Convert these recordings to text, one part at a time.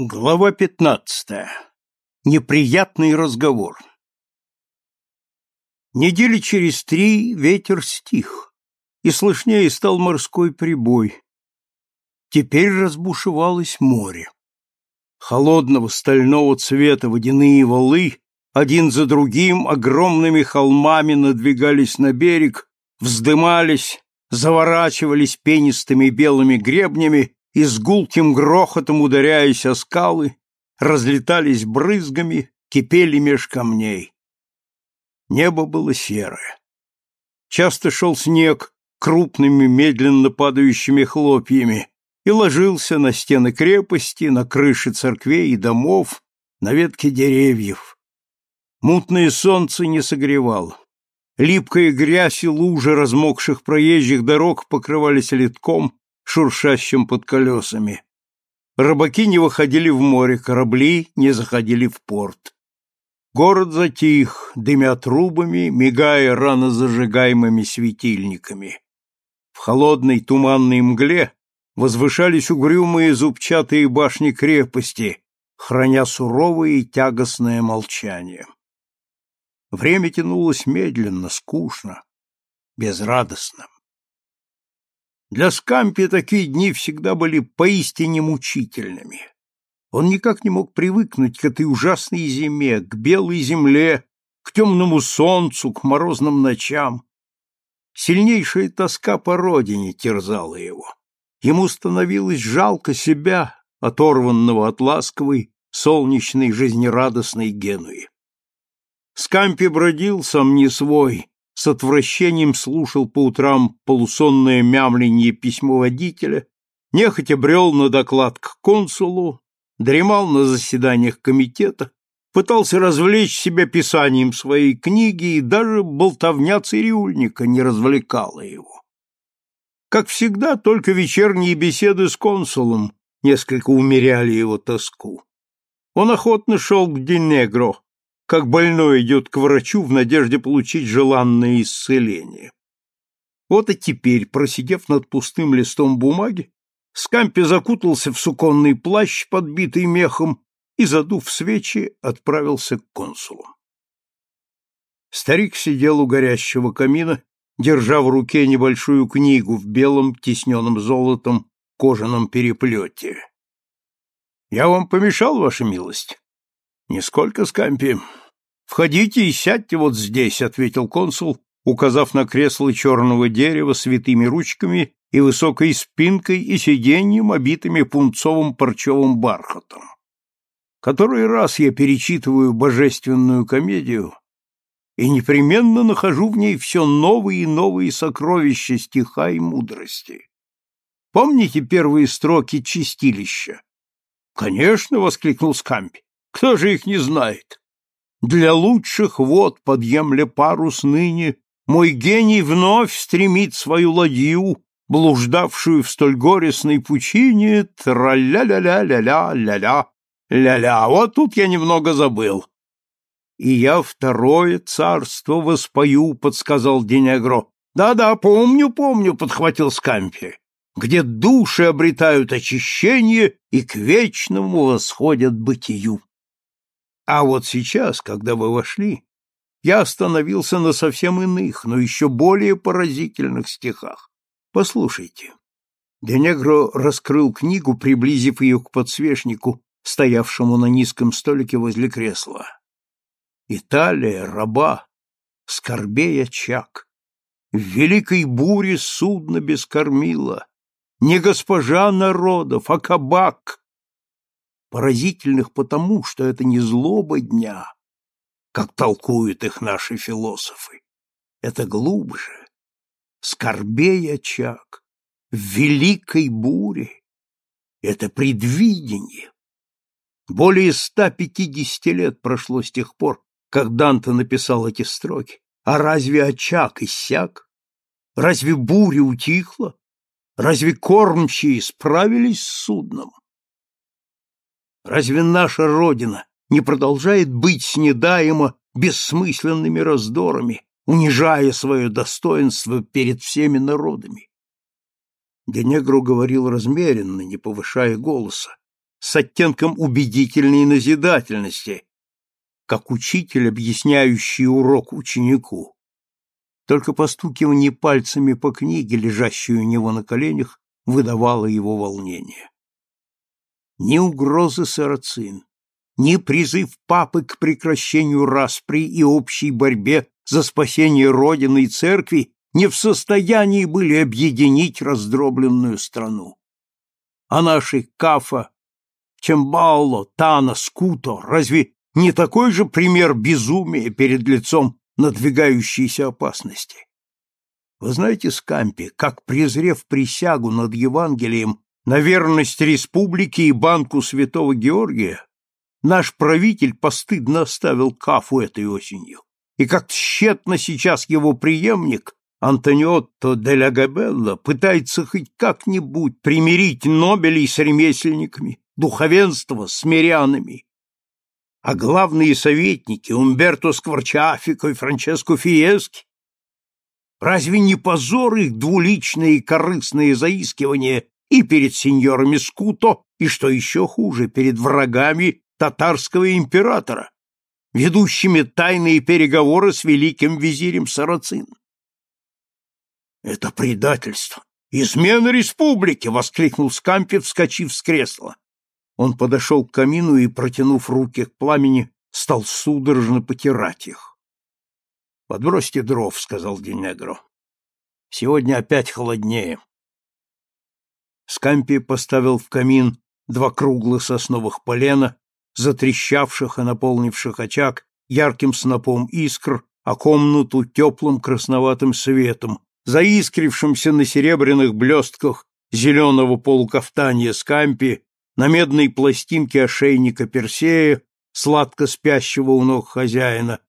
Глава пятнадцатая. Неприятный разговор. Недели через три ветер стих, и слышнее стал морской прибой. Теперь разбушевалось море. Холодного стального цвета водяные валы один за другим огромными холмами надвигались на берег, вздымались, заворачивались пенистыми белыми гребнями и с гулким грохотом, ударяясь о скалы, разлетались брызгами, кипели меж камней. Небо было серое. Часто шел снег крупными медленно падающими хлопьями и ложился на стены крепости, на крыши церквей и домов, на ветки деревьев. Мутное солнце не согревало. Липкая грязь и лужи размокших проезжих дорог покрывались литком, шуршащим под колесами. Рыбаки не выходили в море, корабли не заходили в порт. Город затих, дымя трубами, мигая рано зажигаемыми светильниками. В холодной туманной мгле возвышались угрюмые зубчатые башни крепости, храня суровое и тягостное молчание. Время тянулось медленно, скучно, безрадостно. Для Скампи такие дни всегда были поистине мучительными. Он никак не мог привыкнуть к этой ужасной зиме, к белой земле, к темному солнцу, к морозным ночам. Сильнейшая тоска по родине терзала его. Ему становилось жалко себя, оторванного от ласковой, солнечной, жизнерадостной Генуи. Скампи бродил сам не свой, с отвращением слушал по утрам полусонное мямленье письмоводителя, нехотя брел на доклад к консулу, дремал на заседаниях комитета, пытался развлечь себя писанием своей книги, и даже болтовня цирюльника не развлекала его. Как всегда, только вечерние беседы с консулом несколько умеряли его тоску. Он охотно шел к Динегро, как больной идет к врачу в надежде получить желанное исцеление. Вот и теперь, просидев над пустым листом бумаги, Скампи закутался в суконный плащ, подбитый мехом, и, задув свечи, отправился к консулу. Старик сидел у горящего камина, держа в руке небольшую книгу в белом, тисненном золотом, кожаном переплете. — Я вам помешал, ваша милость? — Нисколько, Скампи. — Входите и сядьте вот здесь, — ответил консул, указав на кресло черного дерева с витыми ручками и высокой спинкой и сиденьем, обитыми пунцовым парчевым бархатом. Который раз я перечитываю божественную комедию и непременно нахожу в ней все новые и новые сокровища стиха и мудрости. Помните первые строки «Чистилища»? — Конечно, — воскликнул Скампи. Кто же их не знает? Для лучших вод подъемля парус ныне, мой гений вновь стремит свою ладью, блуждавшую в столь горестной пучине, тра-ля-ля-ля-ля-ля-ля-ля, ля-ля, вот тут я немного забыл. И я второе царство воспою, подсказал Денегро. Да-да, помню, помню, подхватил Скампи, где души обретают очищение и к вечному восходят бытию. А вот сейчас, когда вы вошли, я остановился на совсем иных, но еще более поразительных стихах. Послушайте. Денегро раскрыл книгу, приблизив ее к подсвечнику, стоявшему на низком столике возле кресла. Италия, раба, скорбей очаг. В великой буре судно без кормила. Не госпожа народов, а кабак, поразительных потому, что это не злоба дня, как толкуют их наши философы. Это глубже, скорбей очаг, в великой буре. Это предвидение. Более 150 лет прошло с тех пор, как Данте написал эти строки. А разве очаг иссяк? Разве буря утихла? Разве кормчие справились с судном? Разве наша Родина не продолжает быть снедаема бессмысленными раздорами, унижая свое достоинство перед всеми народами? Денегру говорил размеренно, не повышая голоса, с оттенком убедительной назидательности, как учитель, объясняющий урок ученику. Только постукивание пальцами по книге, лежащей у него на коленях, выдавало его волнение. Ни угрозы сарацин, ни призыв папы к прекращению распри и общей борьбе за спасение Родины и Церкви не в состоянии были объединить раздробленную страну. А наши Кафа, Чембалло, Тана, Скуто разве не такой же пример безумия перед лицом надвигающейся опасности? Вы знаете, Скампи, как, презрев присягу над Евангелием на верность республике и банку святого Георгия, наш правитель постыдно оставил Кафу этой осенью, и как тщетно сейчас его преемник Антониотто де ла Габелла пытается хоть как-нибудь примирить Нобелей с ремесленниками, духовенство с мирянами. А главные советники Умберто Скворчафико и Франческо Фиески Разве не позор их двуличные и корыстные заискивания и перед сеньорами Скуто, и, что еще хуже, перед врагами татарского императора, ведущими тайные переговоры с великим визирем Сарацин? Это предательство! Измена республики! воскликнул Скампи, вскочив с кресла. Он подошел к камину и, протянув руки к пламени, стал судорожно потирать их. Подбросьте дров, сказал Денегро. Сегодня опять холоднее. Скампи поставил в камин два круглых сосновых полена, затрещавших и наполнивших очаг ярким снопом искр, а комнату теплым красноватым светом, заискрившимся на серебряных блестках зеленого полукафтанья скампи, на медной пластинке ошейника Персея, сладко спящего у ног хозяина,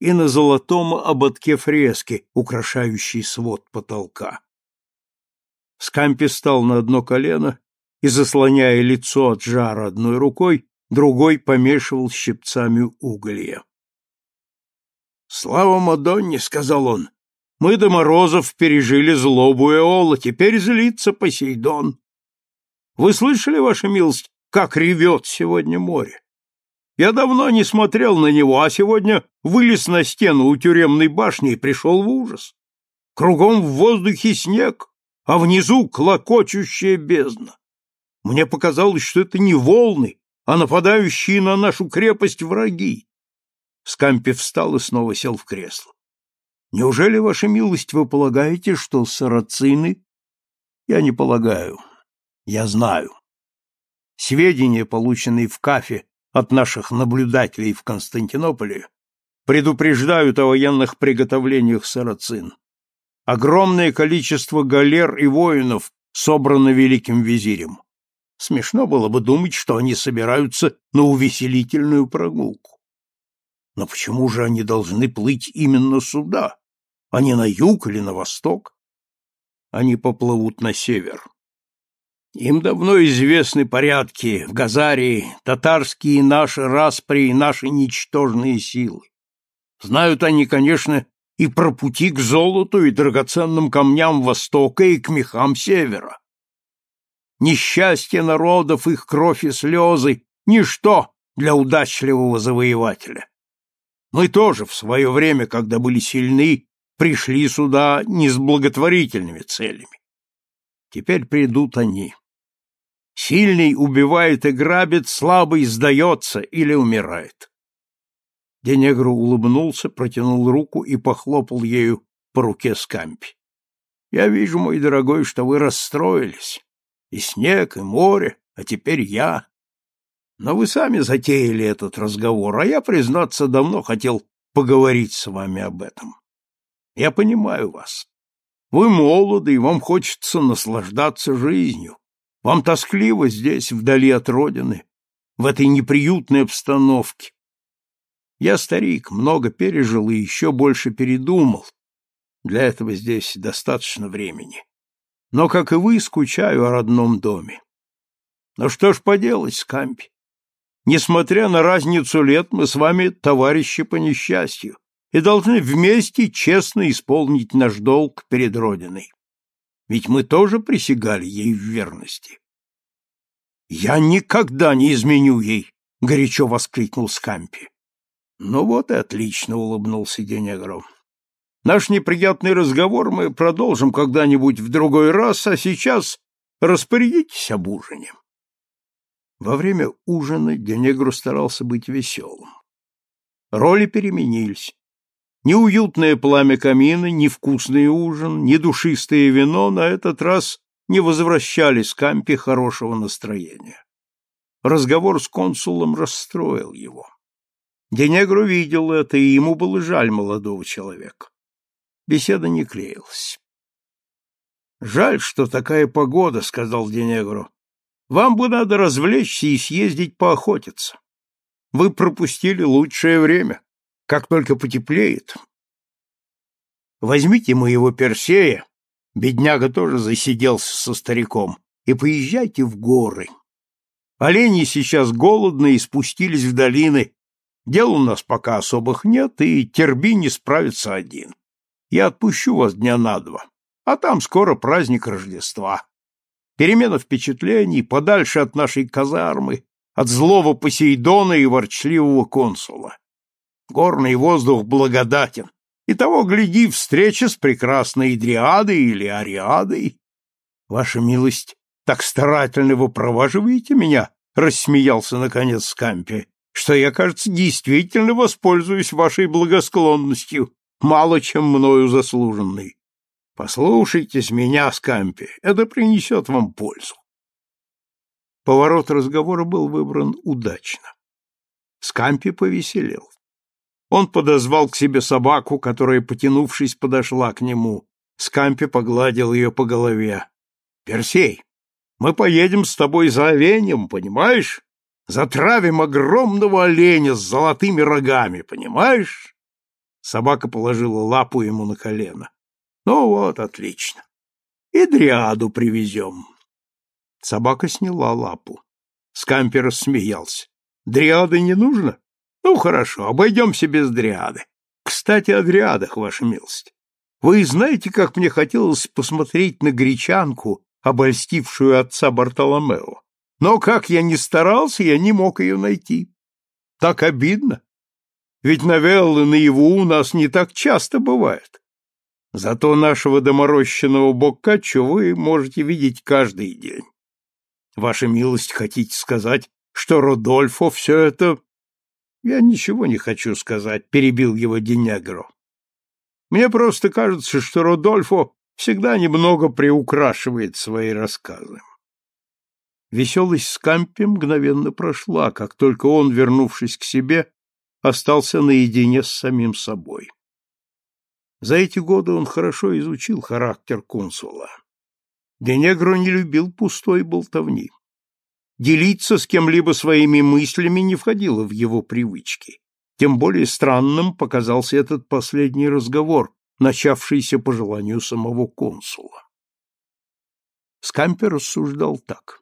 и на золотом ободке фрески, украшающей свод потолка. Скампи стал на одно колено и, заслоняя лицо от жара одной рукой, другой помешивал щипцами уголья. «Слава Мадонне!» — сказал он. Мы до морозов пережили злобу Эола, теперь злится Посейдон. Вы слышали, ваша милость, как ревет сегодня море? Я давно не смотрел на него, а сегодня вылез на стену у тюремной башни и пришел в ужас. Кругом в воздухе снег, а внизу клокочущая бездна. Мне показалось, что это не волны, а нападающие на нашу крепость враги. Скампи встал и снова сел в кресло. Неужели, ваша милость, вы полагаете, что сарацины? Я не полагаю. Я знаю. Сведения, полученные в Кафе от наших наблюдателей в Константинополе, предупреждают о военных приготовлениях сарацин. Огромное количество галер и воинов собрано великим визирем. Смешно было бы думать, что они собираются на увеселительную прогулку. Но почему же они должны плыть именно сюда, а не на юг или на восток? Они поплывут на север. Им давно известны порядки в Газарии, татарские наши распри и наши ничтожные силы. Знают они, конечно, и про пути к золоту и драгоценным камням Востока и к мехам Севера. Несчастье народов, их кровь и слезы — ничто для удачливого завоевателя. Мы тоже в свое время, когда были сильны, пришли сюда не с благотворительными целями. Теперь придут они. Сильный убивает и грабит, слабый сдается или умирает. Денегру улыбнулся, протянул руку и похлопал ею по руке Скампи. — Я вижу, мой дорогой, что вы расстроились. И снег, и море, а теперь я. Но вы сами затеяли этот разговор, а я, признаться, давно хотел поговорить с вами об этом. Я понимаю вас. Вы молоды, и вам хочется наслаждаться жизнью. Вам тоскливо здесь, вдали от родины, в этой неприютной обстановке. Я старик, много пережил и еще больше передумал. Для этого здесь достаточно времени. Но, как и вы, скучаю о родном доме. Ну что ж поделать, Скампи? Несмотря на разницу лет, мы с вами товарищи по несчастью и должны вместе честно исполнить наш долг перед Родиной. Ведь мы тоже присягали ей в верности. Я никогда не изменю ей, горячо воскликнул Скампи. Ну вот и отлично, улыбнулся Денегро. Наш неприятный разговор мы продолжим когда-нибудь в другой раз, а сейчас распорядитесь об ужине. Во время ужина Денегро старался быть веселым. Роли переменились. Ни уютное пламя камина, ни вкусный ужин, ни душистое вино на этот раз не возвращали Скампи хорошего настроения. Разговор с консулом расстроил его. Денегро видел это, и ему было жаль молодого человека. Беседа не клеилась. «Жаль, что такая погода», — сказал Денегро. «Вам бы надо развлечься и съездить поохотиться. Вы пропустили лучшее время. Как только потеплеет. Возьмите моего Персея, бедняга тоже засиделся со стариком, и поезжайте в горы. Олени сейчас голодны и спустились в долины. Дел у нас пока особых нет, и Терби не справится один. Я отпущу вас дня на два, а там скоро праздник Рождества. Перемена впечатлений подальше от нашей казармы, от злого Посейдона и ворчливого консула. Горный воздух благодатен, и того, гляди, встреча с прекрасной Дриадой или Ариадой. Ваша милость, так старательно вы провоживаете меня, рассмеялся наконец Скампи, что я, кажется, действительно воспользуюсь вашей благосклонностью, мало чем мною заслуженной. Послушайтесь меня, Скампи, это принесет вам пользу. Поворот разговора был выбран удачно. Скампи повеселел. Он подозвал к себе собаку, которая, потянувшись, подошла к нему. Скампи погладил ее по голове. — Персей, мы поедем с тобой за оленем, понимаешь? Затравим огромного оленя с золотыми рогами, понимаешь? Собака положила лапу ему на колено. Ну вот, отлично. И дриаду привезем. Собака сняла лапу. Скампи рассмеялся. Дриады не нужно? Ну, хорошо, обойдемся без дриады. Кстати, о дриадах, ваша милость. Вы знаете, как мне хотелось посмотреть на гречанку, обольстившую отца Бартоломео. Но как я ни старался, я не мог ее найти. Так обидно. Ведь новеллы наяву у нас не так часто бывают. Зато нашего доморощенного Боккаччо вы можете видеть каждый день. Ваша милость, хотите сказать, что Родольфо все это я ничего не хочу сказать, перебил его Денегро. Мне просто кажется, что Родольфо всегда немного приукрашивает свои рассказы. Веселость Скампи мгновенно прошла, как только он, вернувшись к себе, остался наедине с самим собой. За эти годы он хорошо изучил характер консула. Денегро не любил пустой болтовни. Делиться с кем-либо своими мыслями не входило в его привычки. Тем более странным показался этот последний разговор, начавшийся по желанию самого консула. Скампер рассуждал так.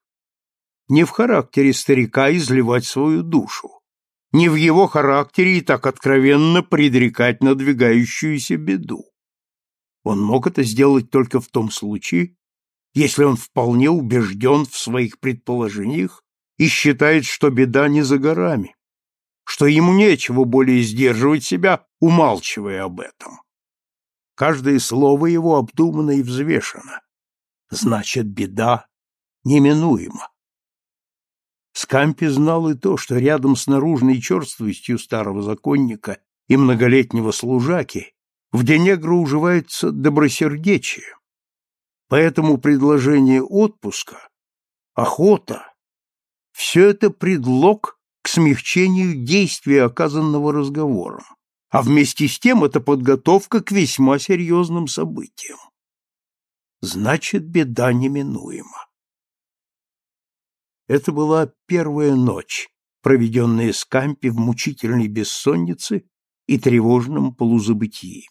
Не в характере старика изливать свою душу, не в его характере и так откровенно предрекать надвигающуюся беду. Он мог это сделать только в том случае, если он вполне убежден в своих предположениях и считает, что беда не за горами, что ему нечего более сдерживать себя, умалчивая об этом. Каждое слово его обдумано и взвешено. Значит, беда неминуема. Скампи знал и то, что рядом с наружной черствостью старого законника и многолетнего служаки в Денегро уживается добросердечие, Поэтому предложение отпуска, охота – все это предлог к смягчению действия, оказанного разговором, а вместе с тем это подготовка к весьма серьезным событиям. Значит, беда неминуема. Это была первая ночь, проведенная с Кампи в мучительной бессоннице и тревожном полузабытии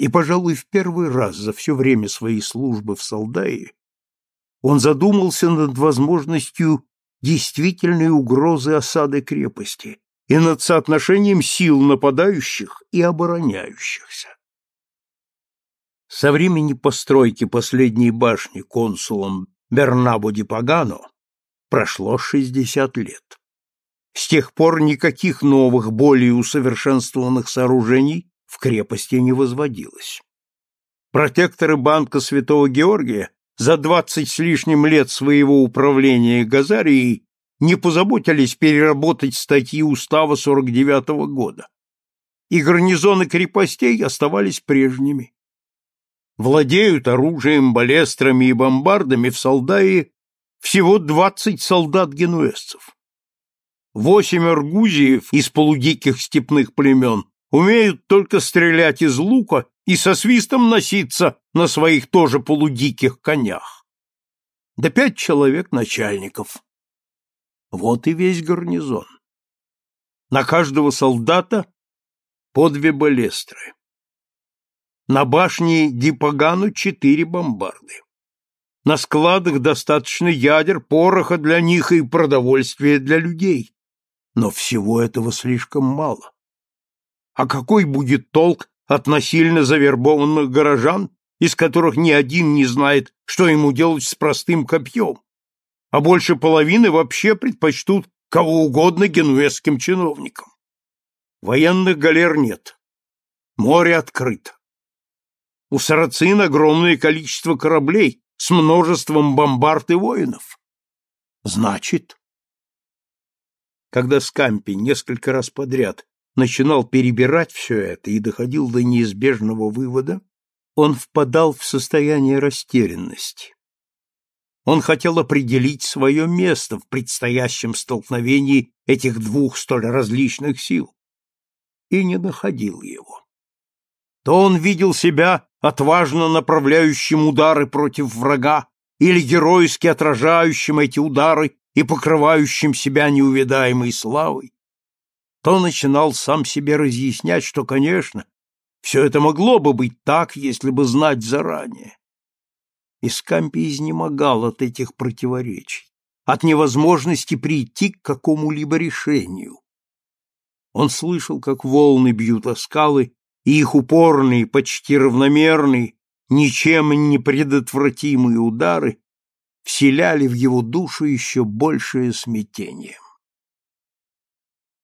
и, пожалуй, в первый раз за все время своей службы в Солдае он задумался над возможностью действительной угрозы осады крепости и над соотношением сил нападающих и обороняющихся. Со времени постройки последней башни консулом Бернабо ди Пагано Прошло шестьдесят лет. С тех пор никаких новых, более усовершенствованных сооружений в крепости не возводилось. Протекторы банка Святого Георгия за двадцать с лишним лет своего управления Газарией не позаботились переработать статьи устава 49 -го года. И гарнизоны крепостей оставались прежними. Владеют оружием, балестрами и бомбардами в Солдае всего двадцать солдат-генуэзцев. Восемь аргузиев из полудиких степных племен умеют только стрелять из лука и со свистом носиться на своих тоже полудиких конях. Да пять человек начальников. Вот и весь гарнизон. На каждого солдата по две балестры. На башне Дипагану четыре бомбарды. На складах достаточно ядер, пороха для них и продовольствия для людей. Но всего этого слишком мало. А какой будет толк от насильно завербованных горожан, из которых ни один не знает, что ему делать с простым копьем? А больше половины вообще предпочтут кого угодно генуэзским чиновникам. Военных галер нет. Море открыто. У сарацин огромное количество кораблей с множеством бомбард и воинов. Значит, когда Скампи несколько раз подряд начинал перебирать все это и доходил до неизбежного вывода, он впадал в состояние растерянности. Он хотел определить свое место в предстоящем столкновении этих двух столь различных сил и не находил его. То он видел себя отважно направляющим удары против врага или геройски отражающим эти удары и покрывающим себя неувидаемой славой, то начинал сам себе разъяснять, что, конечно, все это могло бы быть так, если бы знать заранее. Искампий изнемогал от этих противоречий, от невозможности прийти к какому-либо решению. Он слышал, как волны бьют о скалы, и их упорные, почти равномерные, ничем не предотвратимые удары вселяли в его душу еще большее смятение.